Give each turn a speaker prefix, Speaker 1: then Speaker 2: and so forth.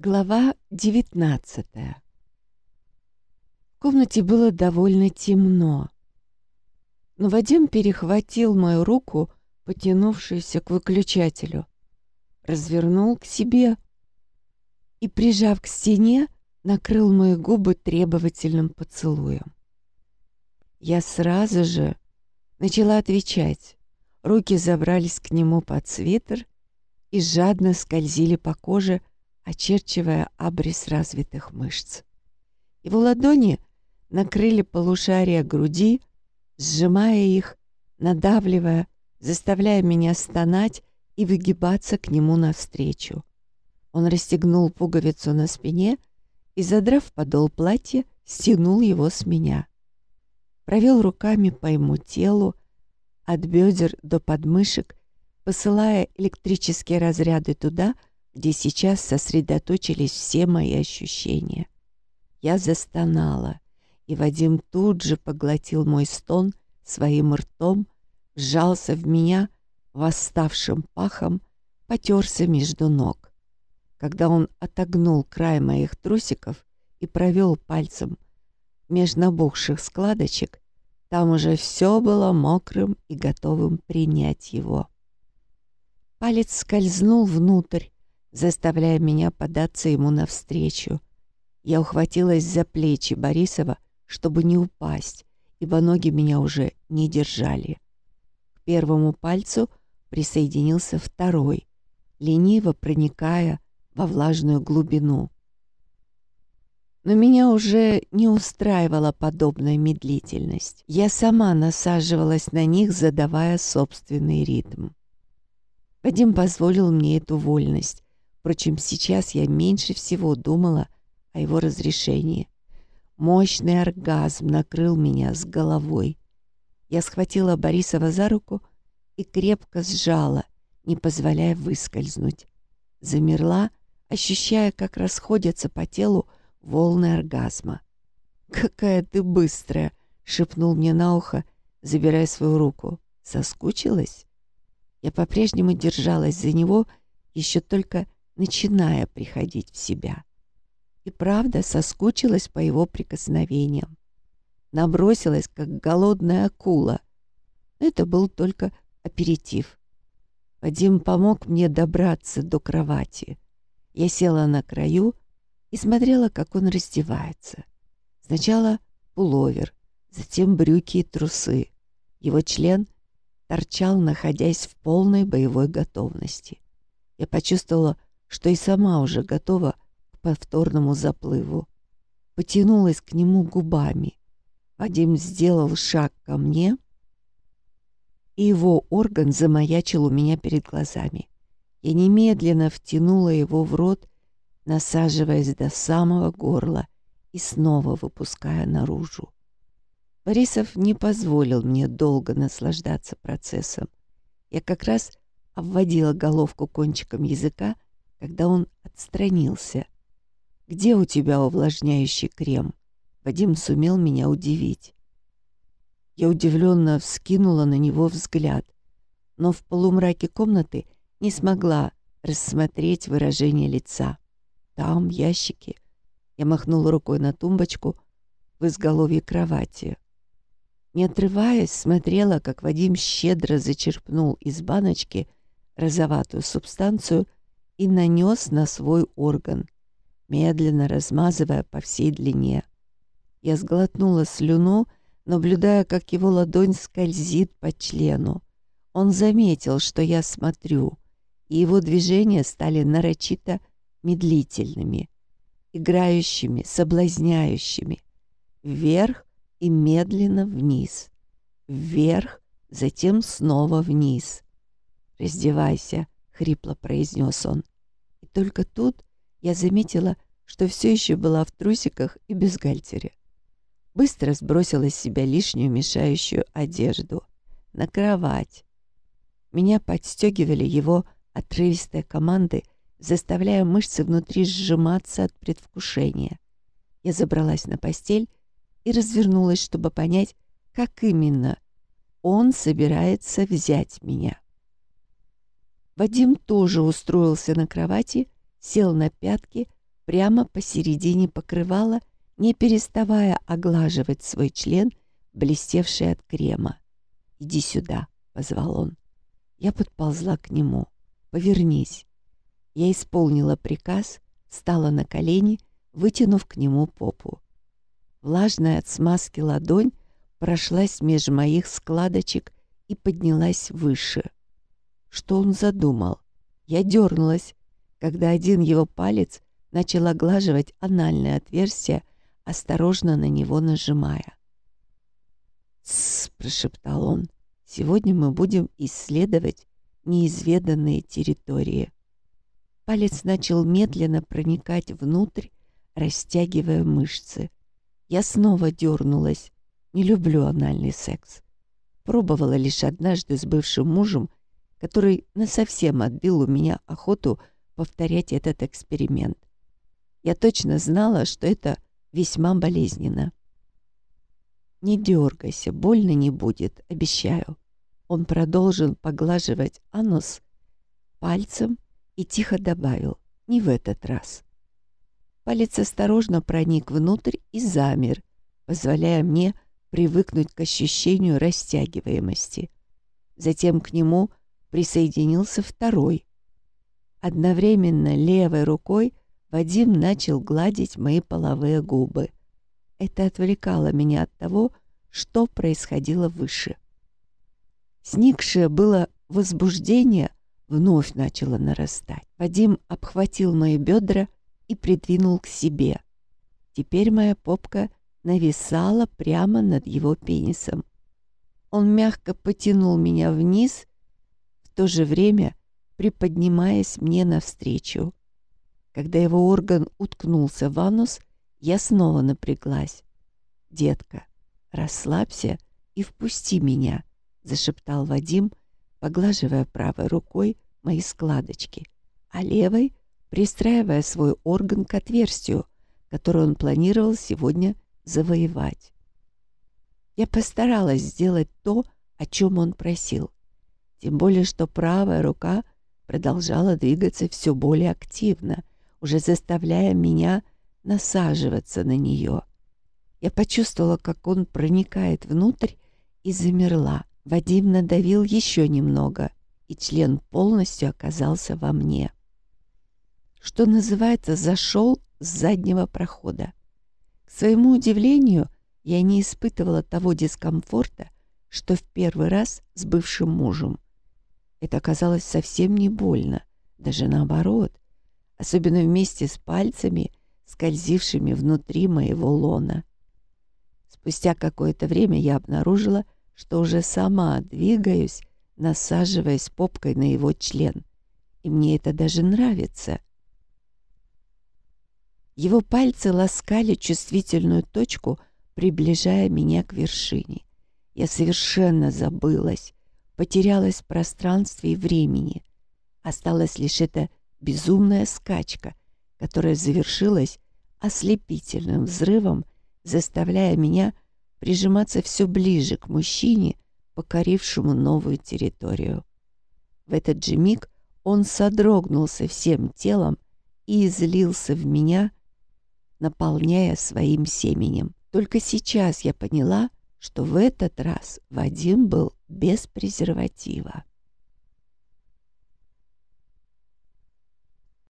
Speaker 1: Глава 19 В комнате было довольно темно. Но Вадим перехватил мою руку, потянувшуюся к выключателю, развернул к себе и, прижав к стене, накрыл мои губы требовательным поцелуем. Я сразу же начала отвечать. Руки забрались к нему под свитер и жадно скользили по коже, очерчивая абрис развитых мышц. Его ладони накрыли полушария груди, сжимая их, надавливая, заставляя меня стонать и выгибаться к нему навстречу. Он расстегнул пуговицу на спине и, задрав подол платья, стянул его с меня. Провел руками по ему телу, от бедер до подмышек, посылая электрические разряды туда, где сейчас сосредоточились все мои ощущения. Я застонала, и Вадим тут же поглотил мой стон своим ртом, сжался в меня восставшим пахом, потерся между ног. Когда он отогнул край моих трусиков и провел пальцем меж набухших складочек, там уже все было мокрым и готовым принять его. Палец скользнул внутрь, заставляя меня податься ему навстречу. Я ухватилась за плечи Борисова, чтобы не упасть, ибо ноги меня уже не держали. К первому пальцу присоединился второй, лениво проникая во влажную глубину. Но меня уже не устраивала подобная медлительность. Я сама насаживалась на них, задавая собственный ритм. Вадим позволил мне эту вольность, Впрочем, сейчас я меньше всего думала о его разрешении. Мощный оргазм накрыл меня с головой. Я схватила Борисова за руку и крепко сжала, не позволяя выскользнуть. Замерла, ощущая, как расходятся по телу волны оргазма. «Какая ты быстрая!» — шепнул мне на ухо, забирая свою руку. «Соскучилась?» Я по-прежнему держалась за него, еще только начиная приходить в себя. И правда соскучилась по его прикосновениям. Набросилась, как голодная акула. это был только аперитив. Вадим помог мне добраться до кровати. Я села на краю и смотрела, как он раздевается. Сначала пуловер, затем брюки и трусы. Его член торчал, находясь в полной боевой готовности. Я почувствовала что и сама уже готова к повторному заплыву. Потянулась к нему губами. Вадим сделал шаг ко мне, и его орган замаячил у меня перед глазами. Я немедленно втянула его в рот, насаживаясь до самого горла и снова выпуская наружу. Борисов не позволил мне долго наслаждаться процессом. Я как раз обводила головку кончиком языка, когда он отстранился. «Где у тебя увлажняющий крем?» Вадим сумел меня удивить. Я удивленно вскинула на него взгляд, но в полумраке комнаты не смогла рассмотреть выражение лица. Там ящики. Я махнула рукой на тумбочку в изголовье кровати. Не отрываясь, смотрела, как Вадим щедро зачерпнул из баночки розоватую субстанцию и нанес на свой орган, медленно размазывая по всей длине. Я сглотнула слюну, наблюдая, как его ладонь скользит по члену. Он заметил, что я смотрю, и его движения стали нарочито медлительными, играющими, соблазняющими. Вверх и медленно вниз. Вверх, затем снова вниз. «Раздевайся», хрипло произнес он. И только тут я заметила, что все еще была в трусиках и бюстгальтере. Быстро сбросила с себя лишнюю мешающую одежду. На кровать. Меня подстегивали его отрывистые команды, заставляя мышцы внутри сжиматься от предвкушения. Я забралась на постель и развернулась, чтобы понять, как именно он собирается взять меня. Вадим тоже устроился на кровати, сел на пятки, прямо посередине покрывала, не переставая оглаживать свой член, блестевший от крема. «Иди сюда», — позвал он. Я подползла к нему. «Повернись». Я исполнила приказ, стала на колени, вытянув к нему попу. Влажная от смазки ладонь прошлась меж моих складочек и поднялась выше. Что он задумал? Я дернулась, когда один его палец начал оглаживать анальное отверстие, осторожно на него нажимая. «Тссс», — прошептал он, — «сегодня мы будем исследовать неизведанные территории». Палец начал медленно проникать внутрь, растягивая мышцы. Я снова дернулась. Не люблю анальный секс. Пробовала лишь однажды с бывшим мужем, который насовсем отбил у меня охоту повторять этот эксперимент. Я точно знала, что это весьма болезненно. «Не дергайся, больно не будет, обещаю». Он продолжил поглаживать анус пальцем и тихо добавил «не в этот раз». Палец осторожно проник внутрь и замер, позволяя мне привыкнуть к ощущению растягиваемости. Затем к нему присоединился второй. Одновременно левой рукой Вадим начал гладить мои половые губы. Это отвлекало меня от того, что происходило выше. Сникшее было возбуждение вновь начало нарастать. Вадим обхватил мои бедра и придвинул к себе. Теперь моя попка нависала прямо над его пенисом. Он мягко потянул меня вниз, то же время приподнимаясь мне навстречу. Когда его орган уткнулся в анус, я снова напряглась. «Детка, расслабься и впусти меня», — зашептал Вадим, поглаживая правой рукой мои складочки, а левой пристраивая свой орган к отверстию, которое он планировал сегодня завоевать. Я постаралась сделать то, о чем он просил, тем более что правая рука продолжала двигаться все более активно, уже заставляя меня насаживаться на нее. Я почувствовала, как он проникает внутрь и замерла. Вадим надавил еще немного, и член полностью оказался во мне. Что называется, зашел с заднего прохода. К своему удивлению, я не испытывала того дискомфорта, что в первый раз с бывшим мужем. Это оказалось совсем не больно, даже наоборот, особенно вместе с пальцами, скользившими внутри моего лона. Спустя какое-то время я обнаружила, что уже сама двигаюсь, насаживаясь попкой на его член. И мне это даже нравится. Его пальцы ласкали чувствительную точку, приближая меня к вершине. Я совершенно забылась, потерялась в пространстве и времени. Осталась лишь эта безумная скачка, которая завершилась ослепительным взрывом, заставляя меня прижиматься все ближе к мужчине, покорившему новую территорию. В этот же миг он содрогнулся всем телом и излился в меня, наполняя своим семенем. Только сейчас я поняла, что в этот раз Вадим был без презерватива.